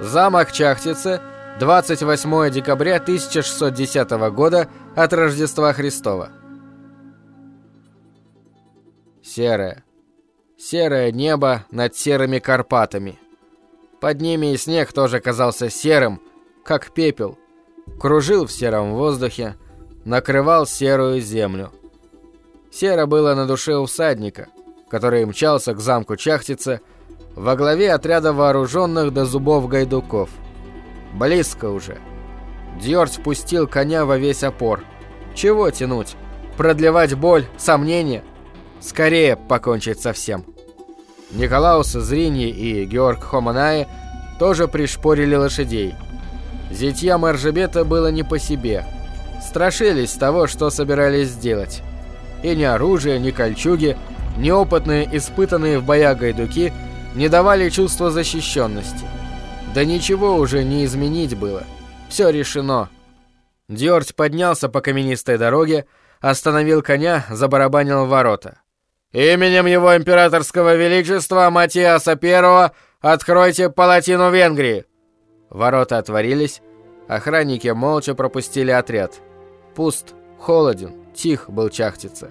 Замок Чахтицы, 28 декабря 1610 года от Рождества Христова. Серое. Серое небо над серыми Карпатами. Под ними и снег тоже казался серым, как пепел. Кружил в сером воздухе, накрывал серую землю. Серо было на душе у всадника, который мчался к замку Чахтицы во главе отряда вооруженных до зубов гайдуков. Близко уже. Дьорд спустил коня во весь опор. Чего тянуть? Продлевать боль, сомнения? Скорее покончить со всем. Николаус Зриньи и Георг Хоманай тоже пришпорили лошадей. Зятьям Эржебета было не по себе. Страшились того, что собирались сделать. И ни оружие, ни кольчуги, ни опытные, испытанные в боях гайдуки не давали чувства защищенности. Да ничего уже не изменить было. Все решено. Дёрть поднялся по каменистой дороге, остановил коня, забарабанил ворота. «Именем его императорского величества Матиаса I откройте палатину Венгрии!» Ворота отворились, охранники молча пропустили отряд. Пуст, холоден, тих был Чахтица.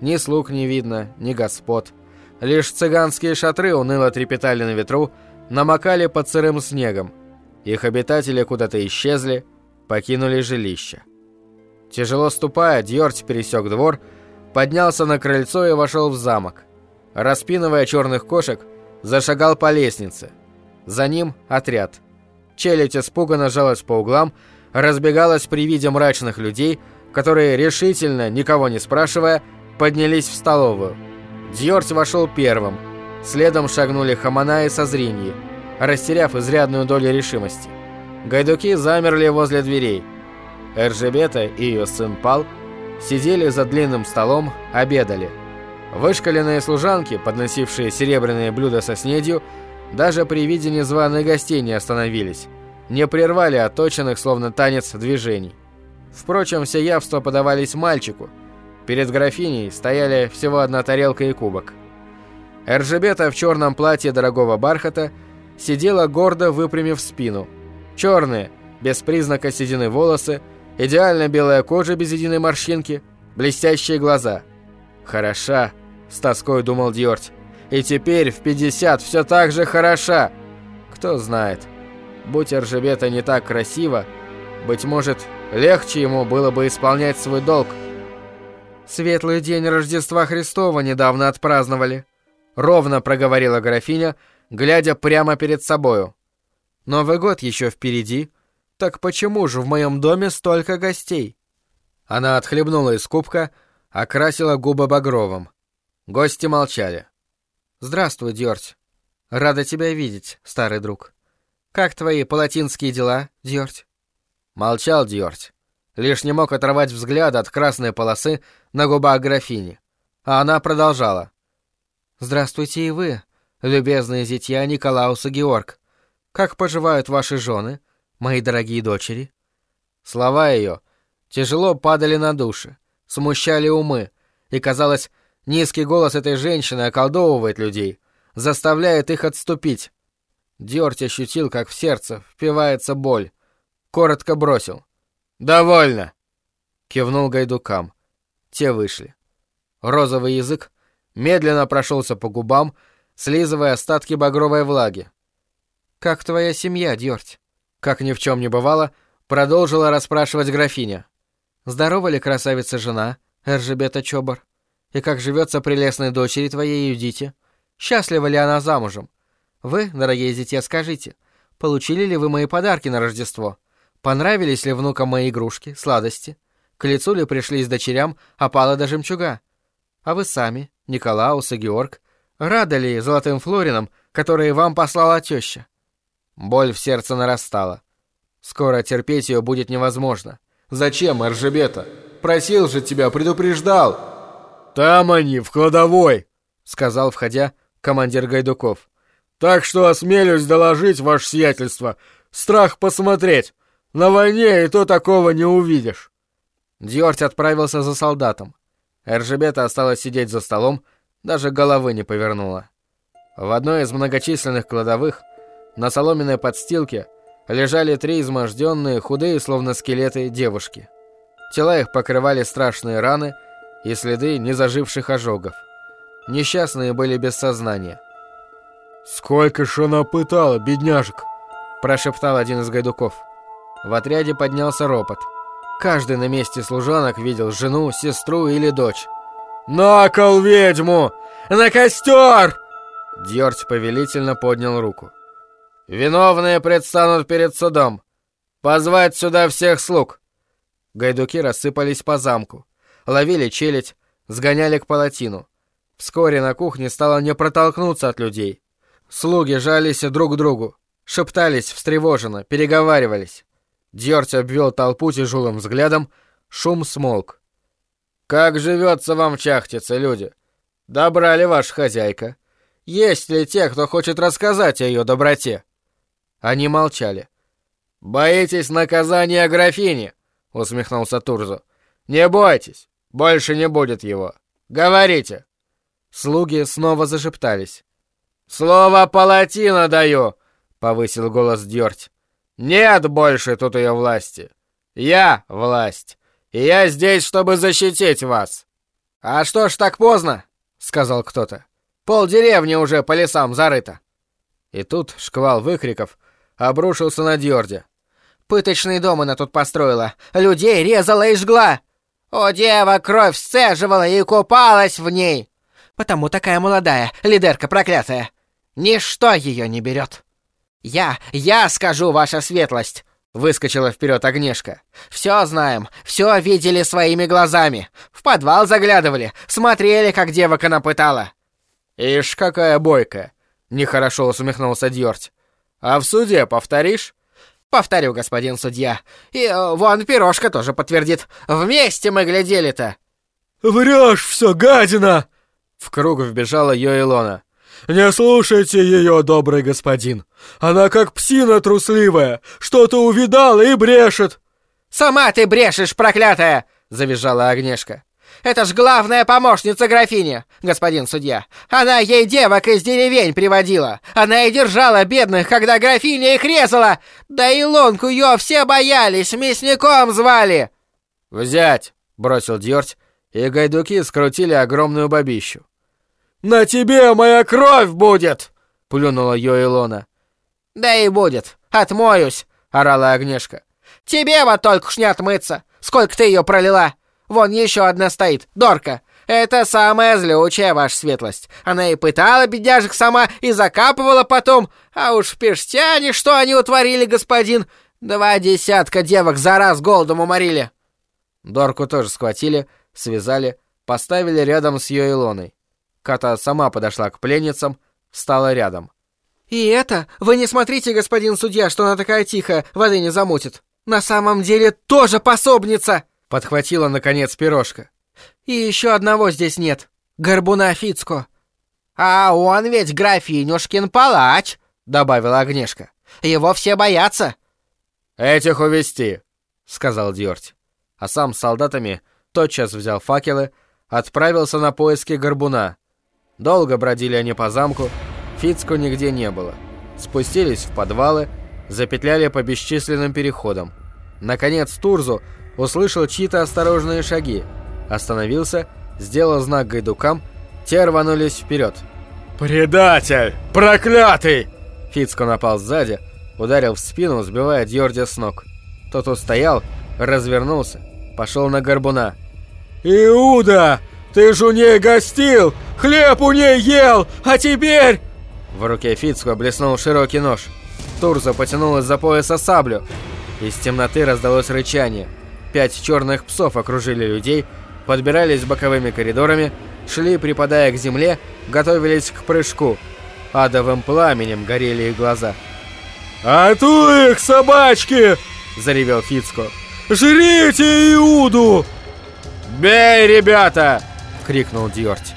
Ни слуг не видно, ни господ. Лишь цыганские шатры уныло трепетали на ветру, намокали под сырым снегом. Их обитатели куда-то исчезли, покинули жилище. Тяжело ступая, Дьорть пересек двор, поднялся на крыльцо и вошел в замок. Распинывая черных кошек, зашагал по лестнице. За ним отряд. Челядь испуганно жалась по углам, разбегалась при виде мрачных людей, которые решительно, никого не спрашивая, поднялись в столовую. Дьорс вошел первым. Следом шагнули Хамана и Созриньи, растеряв изрядную долю решимости. Гайдуки замерли возле дверей. Эржебета и ее сын Пал – сидели за длинным столом, обедали. Вышкаленные служанки, подносившие серебряные блюда со снедью, даже при виде незваных гостей не остановились, не прервали отточенных, словно танец, движений. Впрочем, все явства подавались мальчику. Перед графиней стояли всего одна тарелка и кубок. Эржебета в черном платье дорогого бархата сидела гордо выпрямив спину. Черные, без признака седины волосы, Идеально белая кожа без единой морщинки, блестящие глаза. «Хороша», — с тоской думал Дьорть. «И теперь в 50 все так же хороша!» Кто знает, будь Эржебета не так красиво, быть может, легче ему было бы исполнять свой долг. «Светлый день Рождества Христова недавно отпраздновали», — ровно проговорила графиня, глядя прямо перед собою. «Новый год еще впереди, «Так почему же в моем доме столько гостей?» Она отхлебнула из кубка, окрасила губы багровым. Гости молчали. «Здравствуй, Дёрть. Рада тебя видеть, старый друг. Как твои палатинские дела, Дёрть?» Молчал Дёрть. Лишь не мог оторвать взгляд от красной полосы на губах графини. А она продолжала. «Здравствуйте и вы, любезные зятья Николаус и Георг. Как поживают ваши жены? мои дорогие дочери». Слова ее тяжело падали на души, смущали умы, и, казалось, низкий голос этой женщины околдовывает людей, заставляет их отступить. Дёрть ощутил, как в сердце впивается боль. Коротко бросил. «Довольно!» Кивнул гайдукам. Те вышли. Розовый язык медленно прошелся по губам, слизывая остатки багровой влаги. «Как твоя семья, Дёрть?» Как ни в чем не бывало, продолжила расспрашивать графиня. «Здорова ли красавица жена, Эржебета Чобар? И как живется прелестной дочери твоей Юдите? Счастлива ли она замужем? Вы, дорогие зятья, скажите, получили ли вы мои подарки на Рождество? Понравились ли внукам мои игрушки, сладости? К лицу ли пришлись дочерям опала до жемчуга? А вы сами, Николаус и Георг, рады ли золотым флоринам, которые вам послала теща? Боль в сердце нарастала. Скоро терпеть ее будет невозможно. «Зачем, Эржебета? Просил же тебя, предупреждал!» «Там они, в кладовой!» — сказал, входя, командир Гайдуков. «Так что осмелюсь доложить, ваше сиятельство. Страх посмотреть. На войне и то такого не увидишь». Дьорть отправился за солдатом. Эржебета осталась сидеть за столом, даже головы не повернула. В одной из многочисленных кладовых На соломенной подстилке лежали три изможденные, худые, словно скелеты, девушки. Тела их покрывали страшные раны и следы незаживших ожогов. Несчастные были без сознания. «Сколько ж она пытала, бедняжек!» – прошептал один из гайдуков. В отряде поднялся ропот. Каждый на месте служанок видел жену, сестру или дочь. «На кол ведьму! На костер!» Дьорть повелительно поднял руку. «Виновные предстанут перед судом. Позвать сюда всех слуг!» Гайдуки рассыпались по замку. Ловили челядь, сгоняли к палатину. Вскоре на кухне стало не протолкнуться от людей. Слуги жались друг к другу, шептались встревоженно, переговаривались. Дьорть обвел толпу тяжелым взглядом, шум смолк. «Как живется вам в Чахтице, люди? Добра ли ваша хозяйка? Есть ли те, кто хочет рассказать о ее доброте?» Они молчали. «Боитесь наказания графини?» — усмехнулся Турзо. «Не бойтесь, больше не будет его. Говорите!» Слуги снова зашептались. «Слово палатина даю!» — повысил голос Дёрть. «Нет больше тут ее власти. Я власть, и я здесь, чтобы защитить вас». «А что ж так поздно?» — сказал кто-то. «Пол деревни уже по лесам зарыто». И тут шквал выкриков обрушился на Дьорде. «Пыточный дом она тут построила, людей резала и жгла! О, дева, кровь сцеживала и купалась в ней! Потому такая молодая, лидерка проклятая! Ничто ее не берет!» «Я, я скажу, ваша светлость!» Выскочила вперед Огнешка. «Все знаем, все видели своими глазами. В подвал заглядывали, смотрели, как девок она пытала». «Ишь, какая бойкая!» Нехорошо усмехнулся Дьорть. «А в суде повторишь?» «Повторю, господин судья. И э, вон пирожка тоже подтвердит. Вместе мы глядели-то!» «Врешь все, гадина!» В круг вбежала Йоэлона. «Не слушайте ее, добрый господин. Она как псина трусливая, что-то увидала и брешет». «Сама ты брешешь, проклятая!» — завизжала Огнешка. Это ж главная помощница графини, господин судья. Она ей девок из деревень приводила. Она и держала бедных, когда графиня их резала. Да и лонку ее все боялись, мясником звали. «Взять!» — бросил Дьорть, и гайдуки скрутили огромную бабищу. «На тебе моя кровь будет!» — плюнула Йоэлона. «Да и будет. Отмоюсь!» — орала Огнешка. «Тебе вот только уж не отмыться. Сколько ты ее пролила? Вон еще одна стоит, Дорка. Это самая злючая, ваша светлость. Она и пытала бедяжек сама, и закапывала потом. А уж пештяне, что они утворили, господин. Два десятка девок за раз голодом уморили. Дорку тоже схватили, связали, поставили рядом с ее Илоной. Ката сама подошла к пленницам, встала рядом. «И это? Вы не смотрите, господин судья, что она такая тихая, воды не замутит. На самом деле тоже пособница!» Подхватила, наконец, пирожка. «И еще одного здесь нет. Горбуна Фицко». «А он ведь графинюшкин палач», — добавила Огнешка. «Его все боятся». «Этих увести, сказал Дьорть. А сам с солдатами тотчас взял факелы, отправился на поиски горбуна. Долго бродили они по замку, Фицко нигде не было. Спустились в подвалы, запетляли по бесчисленным переходам. Наконец Турзу услышал чьи-то осторожные шаги, остановился, сделал знак гайдукам, те рванулись вперед. «Предатель! Проклятый!» Фицко напал сзади, ударил в спину, сбивая Дьорди с ног. Тот устоял, развернулся, пошел на горбуна. «Иуда! Ты ж у ней гостил! Хлеб у ней ел! А теперь...» В руке Фицко блеснул широкий нож. Турза потянул из-за пояса саблю. Из темноты раздалось рычание. Пять черных псов окружили людей, подбирались боковыми коридорами, шли, припадая к земле, готовились к прыжку. Адовым пламенем горели их глаза. «А ту их, собачки!» – заревел Фицко. «Жрите Иуду!» «Бей, ребята!» – крикнул Дьорть.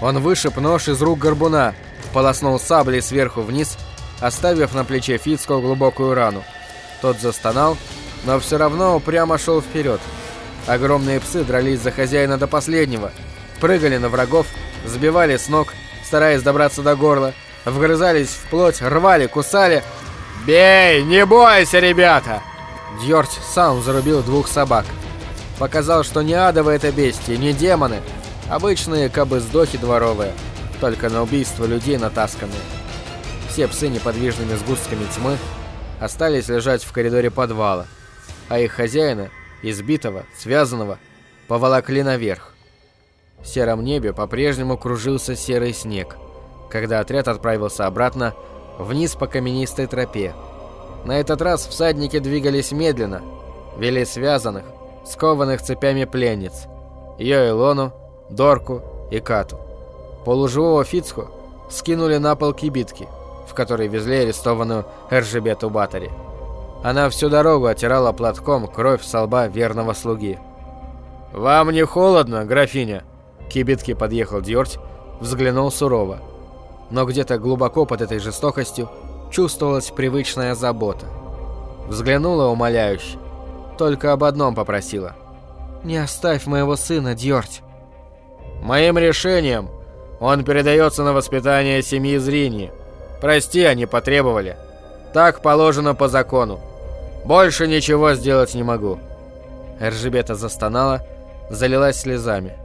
Он вышиб нож из рук горбуна, полоснул саблей сверху вниз, оставив на плече Фицко глубокую рану. Тот застонал, но все равно упрямо шел вперед. Огромные псы дрались за хозяина до последнего, прыгали на врагов, сбивали с ног, стараясь добраться до горла, вгрызались в плоть, рвали, кусали, «Бей! Не бойся, ребята!» Дьорть сам зарубил двух собак. Показал, что не адовые это бестии, не демоны. Обычные кабы-сдохи дворовые, только на убийство людей натасканные. Все псы неподвижными сгустками тьмы остались лежать в коридоре подвала, а их хозяина, избитого, связанного, поволокли наверх. В сером небе по-прежнему кружился серый снег, когда отряд отправился обратно вниз по каменистой тропе. На этот раз всадники двигались медленно, вели связанных, скованных цепями пленниц, ее Илону, Дорку и Кату. Полуживого Фицху скинули на пол кибитки, в которой везли арестованную Эржебету Батари. Она всю дорогу отирала платком кровь со лба верного слуги. «Вам не холодно, графиня?» К кибитке подъехал Дьорть, взглянул сурово. Но где-то глубоко под этой жестокостью чувствовалась привычная забота. Взглянула умоляюще. Только об одном попросила. «Не оставь моего сына, Дьорть!» «Моим решением он передается на воспитание семьи Зрини. Прости, они потребовали. Так положено по закону. Больше ничего сделать не могу». Эржебета застонала, залилась слезами.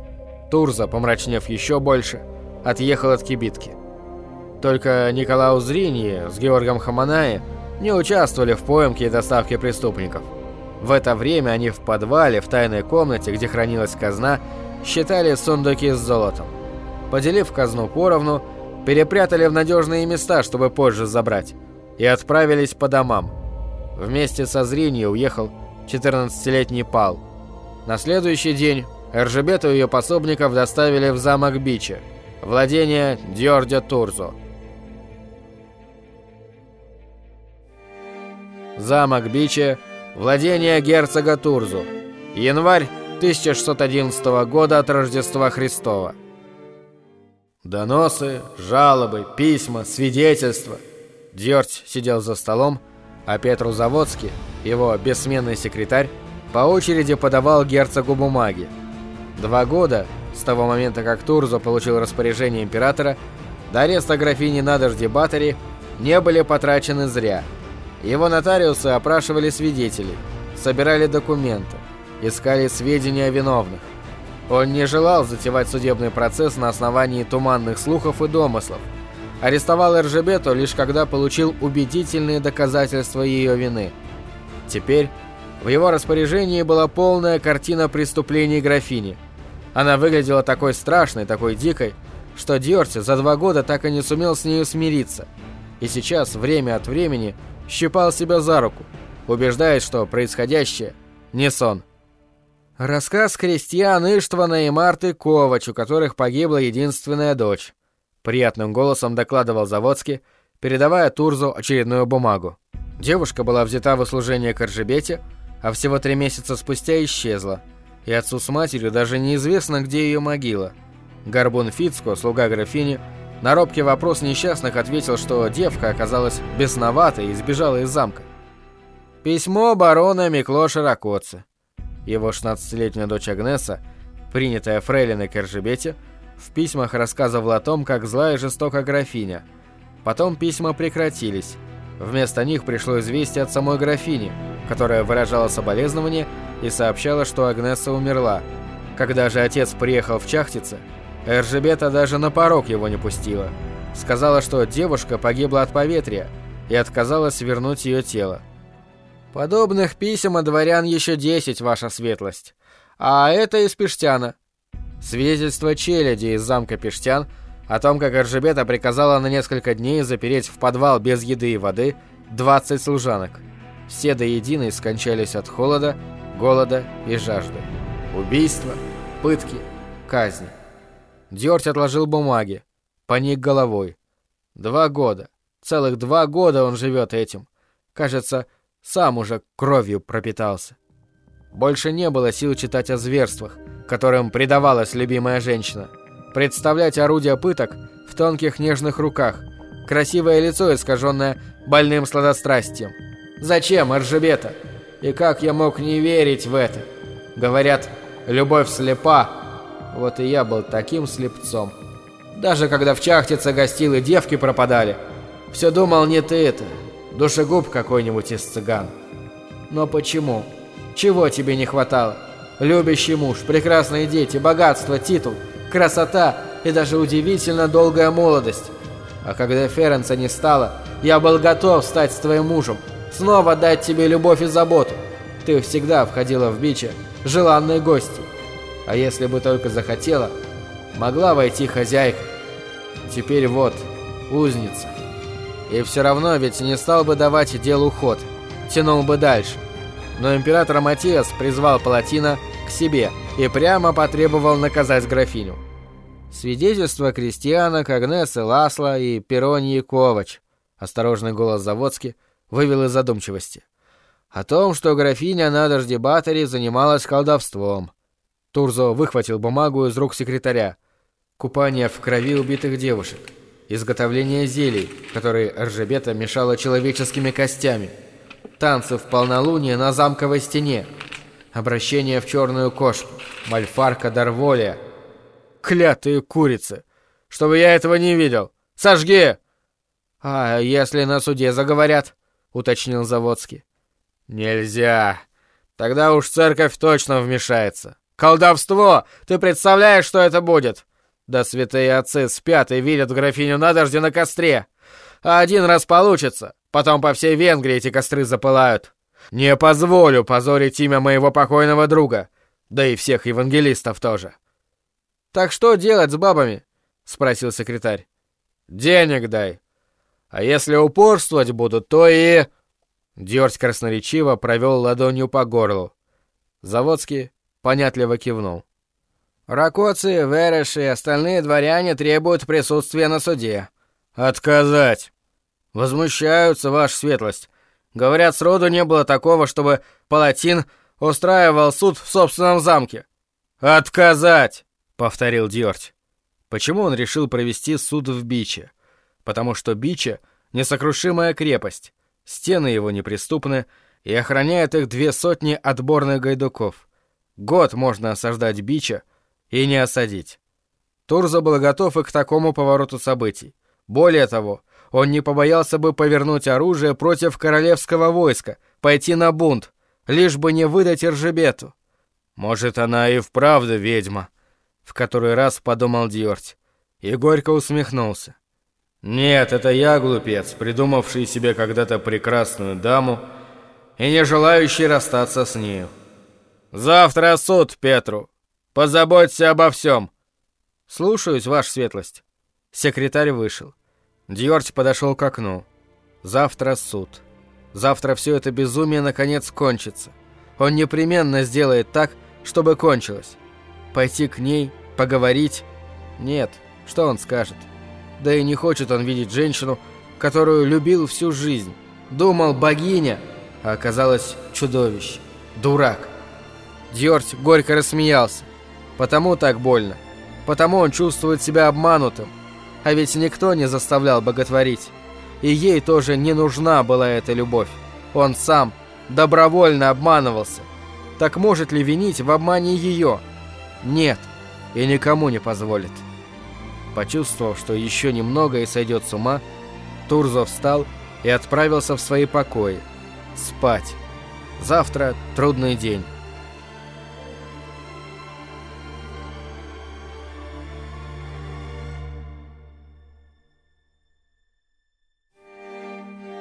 Турза, помрачнев еще больше, отъехал от кибитки. Только Николау Зриньи с Георгом Хаманаи не участвовали в поимке и доставке преступников. В это время они в подвале, в тайной комнате, где хранилась казна, считали сундуки с золотом. Поделив казну поровну, перепрятали в надежные места, чтобы позже забрать, и отправились по домам. Вместе со Зриньей уехал 14-летний Пал. На следующий день Эржебету и ее пособников доставили в замок Бича, владение Дьордя Турзо. Замок Бича, владение герцога Турзу. Январь 1611 года от Рождества Христова. Доносы, жалобы, письма, свидетельства. Дьорть сидел за столом, а Петру Заводский, его бессменный секретарь, по очереди подавал герцогу бумаги. Два года, с того момента, как Турзо получил распоряжение императора, до ареста графини Надожди Батари не были потрачены зря. Его нотариусы опрашивали свидетелей, собирали документы, искали сведения о виновных. Он не желал затевать судебный процесс на основании туманных слухов и домыслов. Арестовал Эржебету лишь когда получил убедительные доказательства ее вины. Теперь в его распоряжении была полная картина преступлений графини. Она выглядела такой страшной, такой дикой, что Дьорти за два года так и не сумел с нею смириться. И сейчас, время от времени, щипал себя за руку, убеждаясь, что происходящее не сон. Рассказ крестьян Иштвана и Марты Ковач, у которых погибла единственная дочь. Приятным голосом докладывал Заводский, передавая Турзу очередную бумагу. Девушка была взята в услужение к Оржебете, а всего три месяца спустя исчезла. И отцу с матерью даже неизвестно, где ее могила. Горбун Фицко, слуга графини, на робкий вопрос несчастных ответил, что девка оказалась бесноватой и сбежала из замка. Письмо барона Миклоша Ракоца. Его 16-летняя дочь Агнеса, принятая фрейлиной Кержебете, в письмах рассказывала о том, как злая и жестока графиня. Потом письма прекратились. Вместо них пришло известие от самой графини, которая выражала соболезнование и сообщала, что Агнеса умерла. Когда же отец приехал в Чахтице, Эржебета даже на порог его не пустила. Сказала, что девушка погибла от поветрия и отказалась вернуть ее тело. Подобных писем от дворян еще десять, ваша светлость. А это из Пештяна. Свидетельство челяди из замка Пештян о том, как Аржебета приказала на несколько дней запереть в подвал без еды и воды 20 служанок. Все до единой скончались от холода, голода и жажды. Убийства, пытки, казни. Дёрть отложил бумаги, поник головой. Два года, целых два года он живет этим. Кажется, сам уже кровью пропитался. Больше не было сил читать о зверствах, которым предавалась любимая женщина. Представлять орудия пыток в тонких нежных руках, красивое лицо, искаженное больным сладострастием. Зачем, Аржебета? И как я мог не верить в это? Говорят, любовь слепа. Вот и я был таким слепцом. Даже когда в Чахтице гостил и девки пропадали, все думал не ты это, Душегуб какой-нибудь из цыган. Но почему? Чего тебе не хватало? Любящий муж, прекрасные дети, богатство, титул, красота и даже удивительно долгая молодость. А когда Ференца не стало, я был готов стать твоим мужем, снова дать тебе любовь и заботу. Ты всегда входила в биче, желанной гости. А если бы только захотела, могла войти хозяйка. Теперь вот, узница. И все равно ведь не стал бы давать делу ход, тянул бы дальше. Но император Матиас призвал Палатина к себе и прямо потребовал наказать графиню. Свидетельство крестьянок Агнесы Ласла и Перонии Ковач. Осторожный голос Заводски вывел из задумчивости. О том, что графиня на дождебаторе занималась колдовством. Турзо выхватил бумагу из рук секретаря. Купание в крови убитых девушек. Изготовление зелий, которые Ржебета мешала человеческими костями. Танцы в полнолуние на замковой стене. Обращение в черную кошку. Мальфарка Дарволия. Клятые курицы! Чтобы я этого не видел! Сожги! А если на суде заговорят? Уточнил Заводский. Нельзя. Тогда уж церковь точно вмешается. Колдовство! Ты представляешь, что это будет? Да святые отцы спят и видят графиню на дожде на костре. А один раз получится, потом по всей Венгрии эти костры запылают. Не позволю позорить имя моего покойного друга, да и всех евангелистов тоже. Так что делать с бабами? спросил секретарь. Денег дай. А если упорствовать будут, то и Дёрть красноречиво провел ладонью по горлу. Заводский понятливо кивнул. Ракоцы, Вереш и остальные дворяне требуют присутствия на суде. Отказать. Возмущаются, ваша светлость. Говорят, сроду не было такого, чтобы палатин устраивал суд в собственном замке. Отказать, повторил Дёрть. Почему он решил провести суд в Биче? Потому что Биче — несокрушимая крепость. Стены его неприступны, и охраняют их две сотни отборных гайдуков. Год можно осаждать Бича — и не осадить. Турзо был готов и к такому повороту событий. Более того, он не побоялся бы повернуть оружие против королевского войска, пойти на бунт, лишь бы не выдать Иржебету. Может, она и вправду ведьма, в который раз подумал Дьорть, и горько усмехнулся. Нет, это я глупец, придумавший себе когда-то прекрасную даму и не желающий расстаться с нею. Завтра суд Петру, Позаботься обо всем!» «Слушаюсь, ваша светлость». Секретарь вышел. Дьорти подошел к окну. «Завтра суд. Завтра все это безумие наконец кончится. Он непременно сделает так, чтобы кончилось. Пойти к ней, поговорить? Нет, что он скажет? Да и не хочет он видеть женщину, которую любил всю жизнь. Думал богиня, а оказалось чудовище. Дурак. Дьорть горько рассмеялся. Потому так больно. Потому он чувствует себя обманутым. А ведь никто не заставлял боготворить. И ей тоже не нужна была эта любовь. Он сам добровольно обманывался. Так может ли винить в обмане ее? Нет, и никому не позволит. Почувствовав, что еще немного и сойдет с ума, Турзо встал и отправился в свои покои. Спать. Завтра трудный день.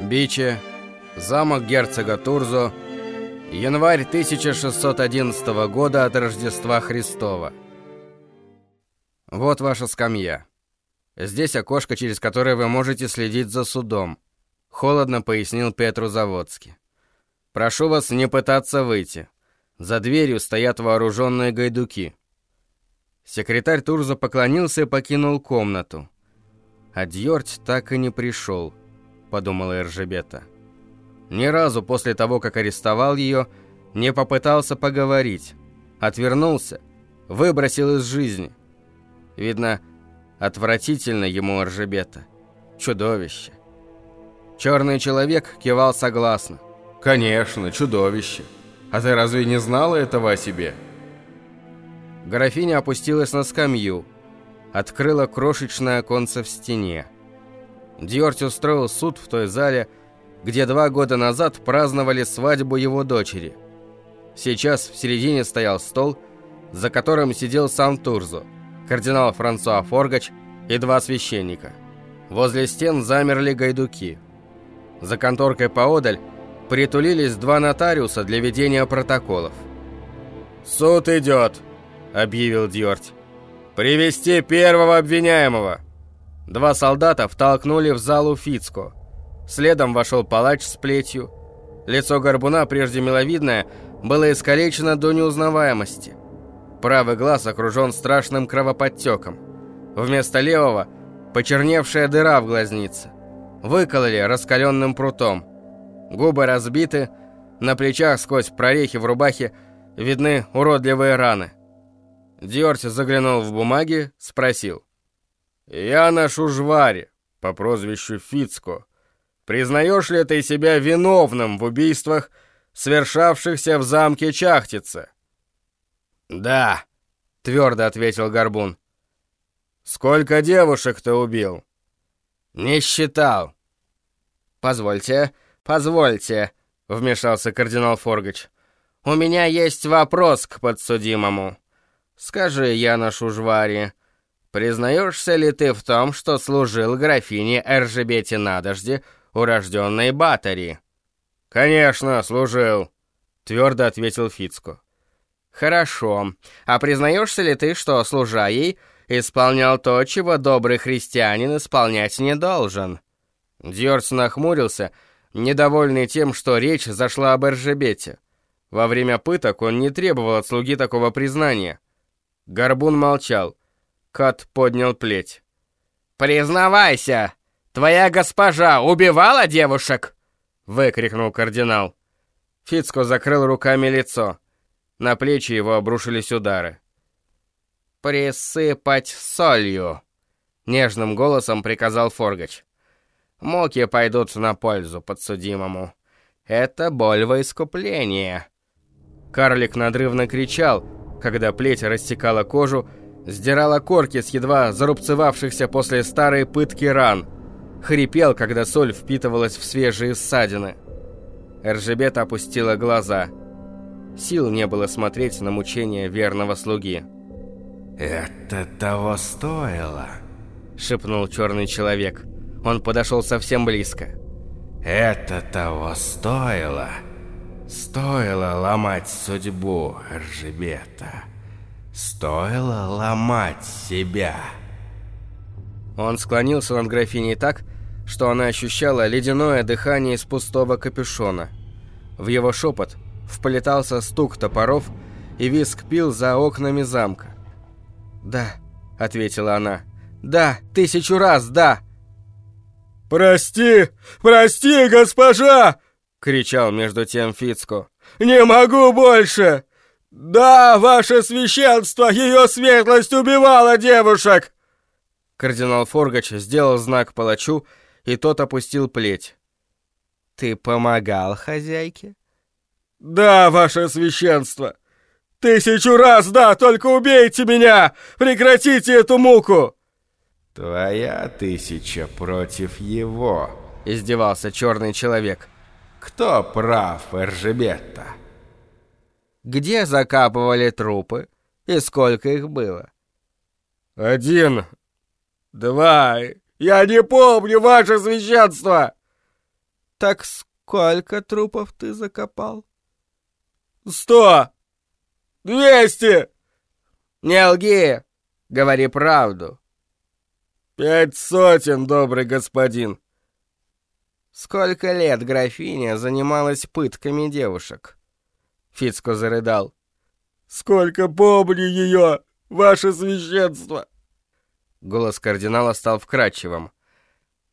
Биче, замок герцога Турзо, январь 1611 года от Рождества Христова. Вот ваша скамья. Здесь окошко, через которое вы можете следить за судом. Холодно пояснил Петру Заводский. Прошу вас не пытаться выйти. За дверью стоят вооруженные гайдуки. Секретарь Турзо поклонился и покинул комнату. А Дьорть так и не пришел подумала Эржебета. Ни разу после того, как арестовал ее, не попытался поговорить. Отвернулся, выбросил из жизни. Видно, отвратительно ему Эржебета. Чудовище. Черный человек кивал согласно. «Конечно, чудовище. А ты разве не знала этого о себе?» Графиня опустилась на скамью, открыла крошечное оконце в стене. Дьорти устроил суд в той зале, где два года назад праздновали свадьбу его дочери. Сейчас в середине стоял стол, за которым сидел сам Турзо, кардинал Франсуа Форгач и два священника. Возле стен замерли гайдуки. За конторкой поодаль притулились два нотариуса для ведения протоколов. «Суд идет», — объявил Дьорть. «Привести первого обвиняемого!» Два солдата втолкнули в залу Фицко. Следом вошел палач с плетью. Лицо горбуна, прежде миловидное, было искалечено до неузнаваемости. Правый глаз окружен страшным кровоподтеком. Вместо левого – почерневшая дыра в глазнице. Выкололи раскаленным прутом. Губы разбиты, на плечах сквозь прорехи в рубахе видны уродливые раны. Диорти заглянул в бумаги, спросил. «Я наш Ужвари, по прозвищу Фицко. Признаешь ли ты себя виновным в убийствах, свершавшихся в замке Чахтица?» «Да», — твердо ответил Горбун. «Сколько девушек ты убил?» «Не считал». «Позвольте, позвольте», — вмешался кардинал Форгач. «У меня есть вопрос к подсудимому. Скажи, Янош Ужвари, признаешься ли ты в том, что служил графине Эржебете Надожде, урожденной Батари?» «Конечно, служил», — твердо ответил Фицко. «Хорошо. А признаешься ли ты, что, служа ей, исполнял то, чего добрый христианин исполнять не должен?» Дьорс нахмурился, недовольный тем, что речь зашла об Эржебете. Во время пыток он не требовал от слуги такого признания. Горбун молчал. Кат поднял плеть. «Признавайся! Твоя госпожа убивала девушек?» Выкрикнул кардинал. Фицко закрыл руками лицо. На плечи его обрушились удары. «Присыпать солью!» Нежным голосом приказал Форгач. «Муки пойдут на пользу подсудимому. Это боль во искупление». Карлик надрывно кричал, когда плеть растекала кожу, сдирала корки с едва зарубцевавшихся после старой пытки ран. Хрипел, когда соль впитывалась в свежие ссадины. Эржебет опустила глаза. Сил не было смотреть на мучения верного слуги. «Это того стоило», — шепнул черный человек. Он подошел совсем близко. «Это того стоило». Стоило ломать судьбу Ржебета. Стоило ломать себя. Он склонился над графиней так, что она ощущала ледяное дыхание из пустого капюшона. В его шепот вплетался стук топоров и виск пил за окнами замка. «Да», — ответила она, — «да, тысячу раз, да!» «Прости, прости, госпожа!» кричал между тем Фицко. «Не могу больше! Да, ваше священство, ее светлость убивала девушек!» Кардинал Форгач сделал знак палачу, и тот опустил плеть. «Ты помогал хозяйке?» «Да, ваше священство! Тысячу раз да, только убейте меня! Прекратите эту муку!» «Твоя тысяча против его», — издевался черный человек. Кто прав, Эржебетта? Где закапывали трупы? И сколько их было? Один. Два. Я не помню, ваше священство! Так сколько трупов ты закопал? Сто! Двести! Не лги! Говори правду. Пять сотен, добрый господин. Сколько лет графиня занималась пытками девушек? Фицко зарыдал. Сколько помню ее, ваше священство! Голос кардинала стал вкрадчивым.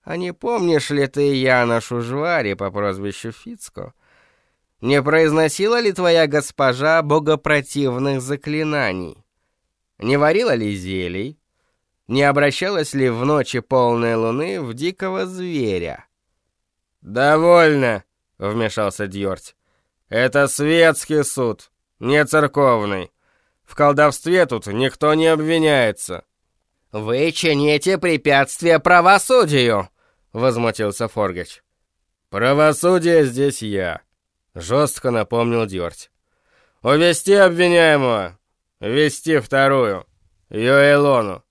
А не помнишь ли ты Яна Шужвари по прозвищу Фицко? Не произносила ли твоя госпожа богопротивных заклинаний? Не варила ли зелий? Не обращалась ли в ночи полной луны в дикого зверя? «Довольно», — вмешался Дьорть. «Это светский суд, не церковный. В колдовстве тут никто не обвиняется». «Вы чините препятствия правосудию», — возмутился Форгач. «Правосудие здесь я», — жестко напомнил Дёрть. «Увести обвиняемого! Вести вторую! Ее Илону!»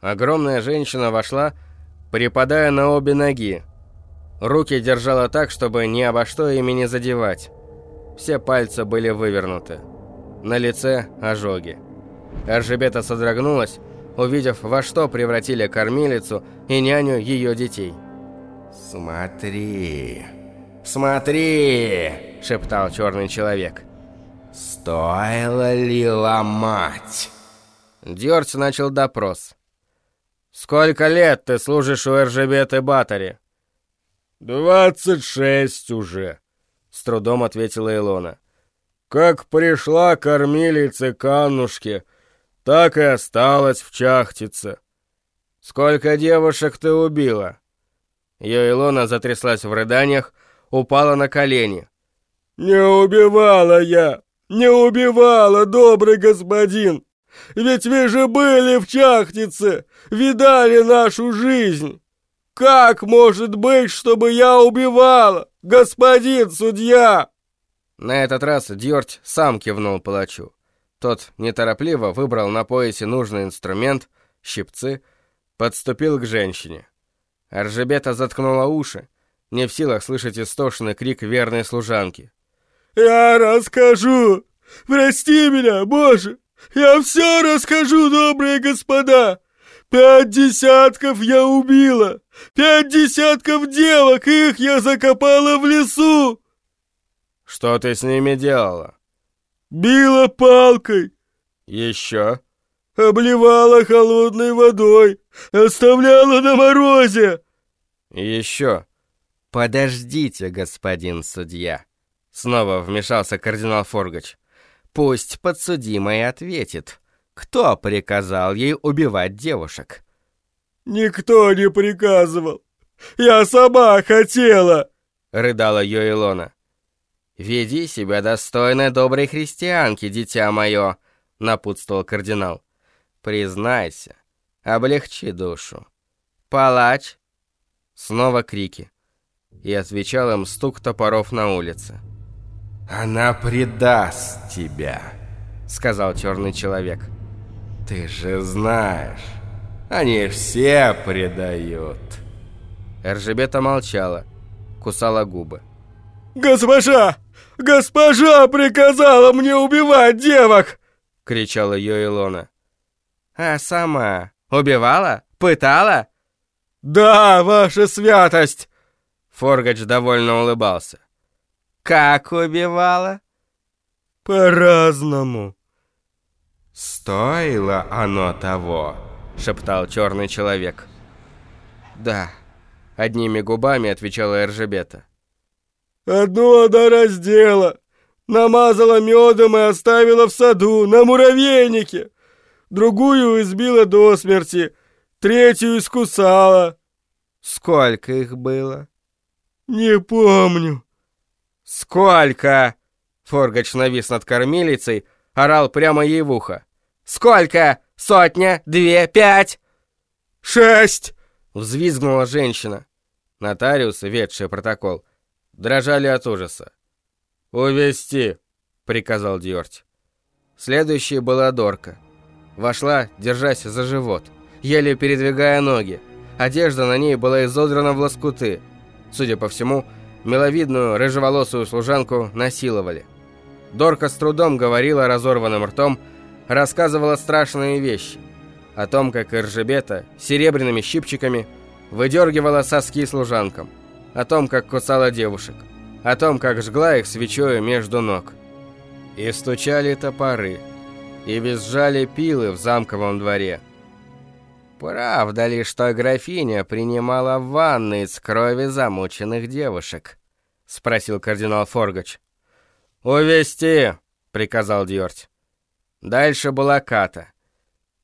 Огромная женщина вошла, припадая на обе ноги. Руки держала так, чтобы ни обо что ими не задевать. Все пальцы были вывернуты. На лице ожоги. Аржебета содрогнулась, увидев, во что превратили кормилицу и няню ее детей. «Смотри, смотри!» — шептал черный человек. «Стоило ли ломать?» Дёрть начал допрос. «Сколько лет ты служишь у Эржебеты Батари?» «Двадцать шесть уже», — с трудом ответила Илона. «Как пришла кормилица к Аннушке, так и осталась в Чахтице». «Сколько девушек ты убила?» Ее Илона затряслась в рыданиях, упала на колени. «Не убивала я! Не убивала, добрый господин! Ведь вы же были в Чахтице, видали нашу жизнь! Как может быть, чтобы я убивала, господин судья?» На этот раз Дьорть сам кивнул палачу. Тот неторопливо выбрал на поясе нужный инструмент, щипцы, подступил к женщине. Аржебета заткнула уши, не в силах слышать истошный крик верной служанки. «Я расскажу! Прости меня, Боже! Я все расскажу, добрые господа! Пять десятков я убила! Пять десятков девок, их я закопала в лесу!» «Что ты с ними делала?» «Била палкой!» «Еще?» «Обливала холодной водой, оставляла на морозе!» «Еще?» «Подождите, господин судья!» Снова вмешался кардинал Форгач. «Пусть подсудимый ответит, кто приказал ей убивать девушек?» «Никто не приказывал! Я сама хотела!» — рыдала Йоэлона. «Веди себя достойно доброй христианки, дитя мое!» — напутствовал кардинал. «Признайся, облегчи душу. Палач!» Снова крики. И отвечал им стук топоров на улице. «Она предаст тебя», — сказал черный человек. «Ты же знаешь, они все предают». Эржебета молчала, кусала губы. «Госпожа! Госпожа приказала мне убивать девок!» — кричала ее Илона. «А сама убивала? Пытала?» «Да, ваша святость!» Форгач довольно улыбался. «Как убивала?» «По-разному». «Стоило оно того?» — шептал черный человек. «Да», — одними губами отвечала Эржебета. «Одну она раздела, намазала медом и оставила в саду, на муравейнике. Другую избила до смерти, третью искусала». «Сколько их было?» «Не помню». «Сколько?» Форгач навис над кормилицей, орал прямо ей в ухо. «Сколько? Сотня? Две? Пять?» «Шесть!» — взвизгнула женщина. Нотариусы, ведшие протокол, дрожали от ужаса. «Увести!» — приказал Дьорть. Следующей была Дорка. Вошла, держась за живот, еле передвигая ноги. Одежда на ней была изодрана в лоскуты. Судя по всему, миловидную рыжеволосую служанку насиловали. Дорка с трудом говорила разорванным ртом, рассказывала страшные вещи. О том, как Иржебета серебряными щипчиками выдергивала соски служанкам. О том, как кусала девушек. О том, как жгла их свечою между ног. И стучали топоры. И визжали пилы в замковом дворе. «Правда ли, что графиня принимала ванны из крови замученных девушек?» — спросил кардинал Форгач. «Увести!» — приказал Дьорть. Дальше была Ката.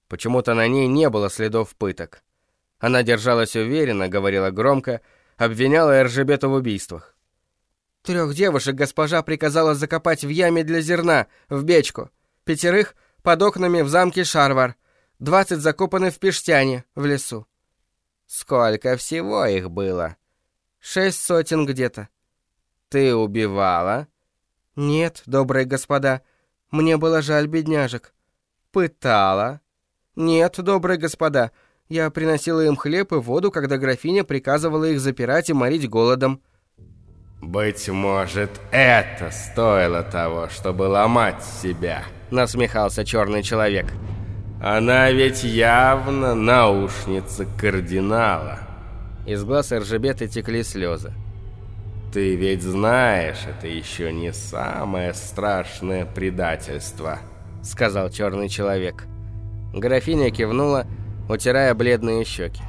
Почему-то на ней не было следов пыток. Она держалась уверенно, говорила громко, обвиняла Эржебета в убийствах. Трех девушек госпожа приказала закопать в яме для зерна, в бечку. Пятерых — под окнами в замке Шарвар. Двадцать закопаны в Пештяне, в лесу. Сколько всего их было? Шесть сотен где-то. Ты убивала? Нет, добрые господа, мне было жаль бедняжек. Пытала? Нет, добрые господа, я приносила им хлеб и воду, когда графиня приказывала их запирать и морить голодом. «Быть может, это стоило того, чтобы ломать себя», — насмехался черный человек. «Она ведь явно наушница кардинала». Из глаз Эржебеты текли слезы. «Ты ведь знаешь, это еще не самое страшное предательство», — сказал черный человек. Графиня кивнула, утирая бледные щеки.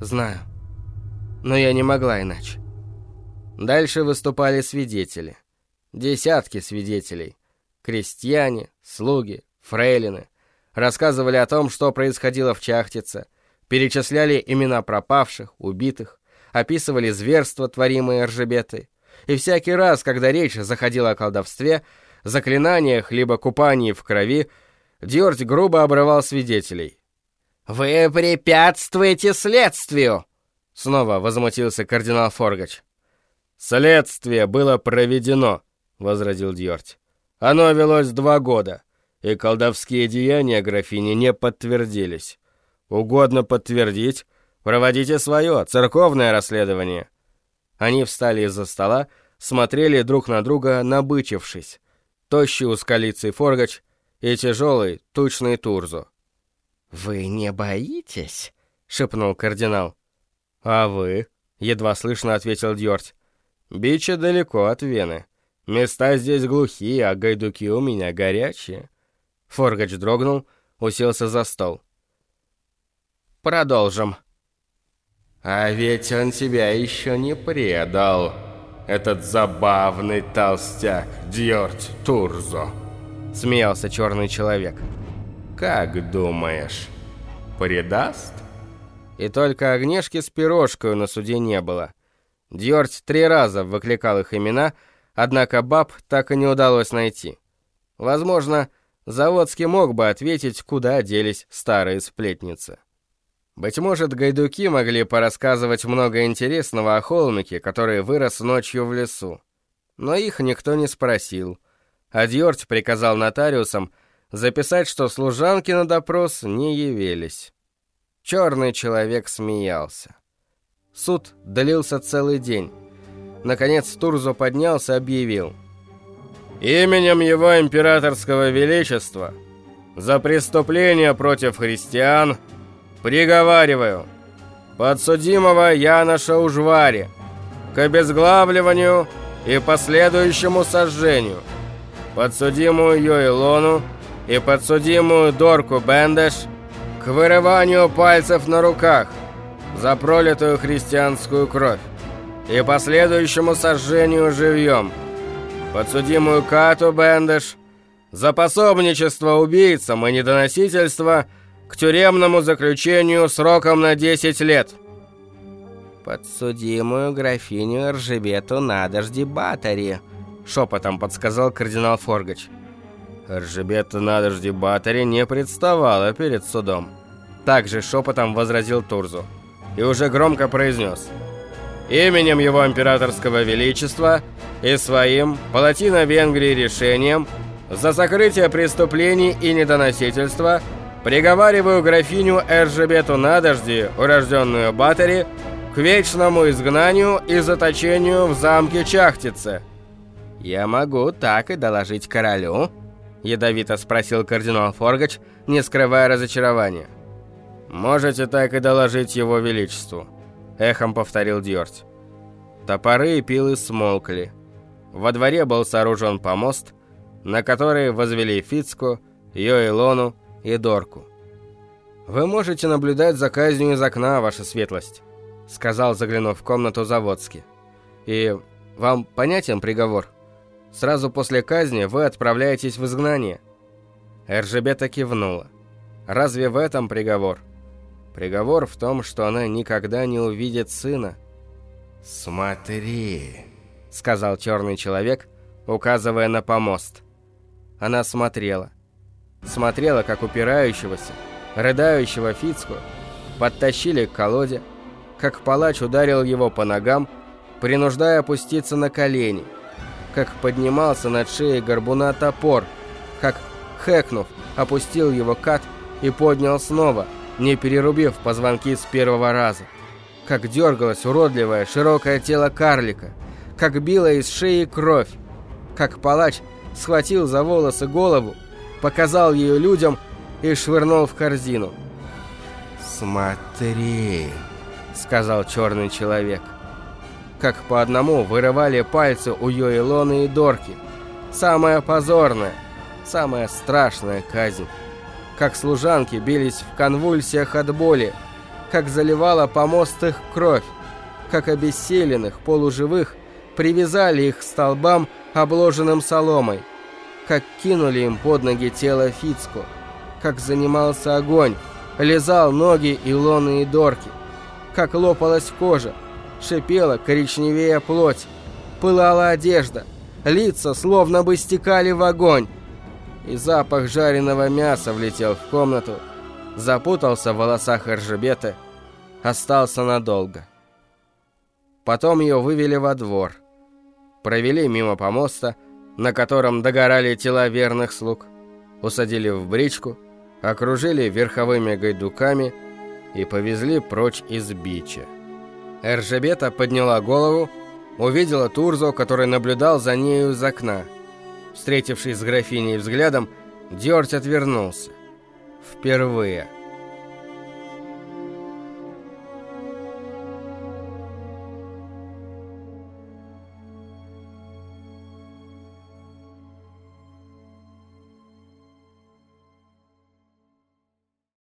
«Знаю, но я не могла иначе». Дальше выступали свидетели. Десятки свидетелей. Крестьяне, слуги, фрейлины. Рассказывали о том, что происходило в Чахтице. Перечисляли имена пропавших, убитых. Описывали зверства, творимые Ржебетой. И всякий раз, когда речь заходила о колдовстве, заклинаниях, либо купании в крови, Дьордь грубо обрывал свидетелей. «Вы препятствуете следствию!» Снова возмутился кардинал Форгач. «Следствие было проведено», — возразил Дьорть. «Оно велось два года, и колдовские деяния графини не подтвердились. Угодно подтвердить, проводите свое, церковное расследование». Они встали из-за стола, смотрели друг на друга, набычившись. Тощий ускалицый Форгач и тяжелый, тучный Турзу. «Вы не боитесь?» — шепнул кардинал. «А вы?» — едва слышно ответил Дьорть. Бича далеко от Вены. Места здесь глухие, а гайдуки у меня горячие. Форгач дрогнул, уселся за стол. Продолжим. А ведь он тебя еще не предал. Этот забавный толстяк Дьорт Турзо. Смеялся черный человек. Как думаешь, предаст? И только огнешки с пирожкой на суде не было. Дьорть три раза выкликал их имена, однако баб так и не удалось найти. Возможно, Заводский мог бы ответить, куда делись старые сплетницы. Быть может, гайдуки могли порассказывать много интересного о холмике, который вырос ночью в лесу. Но их никто не спросил. А Дьорть приказал нотариусам записать, что служанки на допрос не явились. Черный человек смеялся. Суд длился целый день. Наконец Турзо поднялся и объявил. «Именем его императорского величества за преступление против христиан приговариваю. Подсудимого Яна Шаужвари к обезглавливанию и последующему сожжению, подсудимую Йоилону и подсудимую Дорку Бендеш к вырыванию пальцев на руках – за пролитую христианскую кровь и последующему сожжению живьем, подсудимую Кату Бендеш за пособничество убийцам и недоносительство к тюремному заключению сроком на 10 лет. Подсудимую графиню Ржебету Надожди Батари, шепотом подсказал кардинал Форгач. Ржебета Надожди Батари не представала перед судом. Также шепотом возразил Турзу и уже громко произнес «Именем его императорского величества и своим Палатино-Венгрии решением за закрытие преступлений и недоносительства приговариваю графиню Эржебету Надожди, урожденную Батари, к вечному изгнанию и заточению в замке Чахтице». «Я могу так и доложить королю?» — ядовито спросил кардинал Форгач, не скрывая разочарования. «Можете так и доложить его величеству», — эхом повторил Дьорть. Топоры и пилы смолкли. Во дворе был сооружен помост, на который возвели Фицку, Йоэлону и Дорку. «Вы можете наблюдать за казнью из окна, ваша светлость», — сказал, заглянув в комнату Заводски. «И вам понятен приговор? Сразу после казни вы отправляетесь в изгнание». Эржебета кивнула. «Разве в этом приговор?» Приговор в том, что она никогда не увидит сына. «Смотри», — сказал черный человек, указывая на помост. Она смотрела. Смотрела, как упирающегося, рыдающего Фицку подтащили к колоде, как палач ударил его по ногам принуждая опуститься на колени, как поднимался над шеей горбуна топор, как, хэкнув, опустил его кат и поднял снова, не перерубив позвонки с первого раза, как дергалось уродливое широкое тело карлика, как била из шеи кровь, как палач схватил за волосы голову, показал ее людям и швырнул в корзину. «Смотри», — сказал черный человек. Как по одному вырывали пальцы у Йоэлоны и Дорки. Самая позорная, самая страшная казнь. Как служанки бились в конвульсиях от боли, как заливала помост их кровь, как обессиленных, полуживых, привязали их к столбам, обложенным соломой, как кинули им под ноги тело Фицку, как занимался огонь, лизал ноги Илоны и Дорки, как лопалась кожа, шипела коричневее плоть, пылала одежда, лица словно бы стекали в огонь, и запах жареного мяса влетел в комнату, запутался в волосах Эржебеты, остался надолго. Потом ее вывели во двор, провели мимо помоста, на котором догорали тела верных слуг, усадили в бричку, окружили верховыми гайдуками и повезли прочь из бича. Эржебета подняла голову, увидела Турзо, который наблюдал за нею из окна. Встретившись с графиней взглядом, Дёрть отвернулся. Впервые.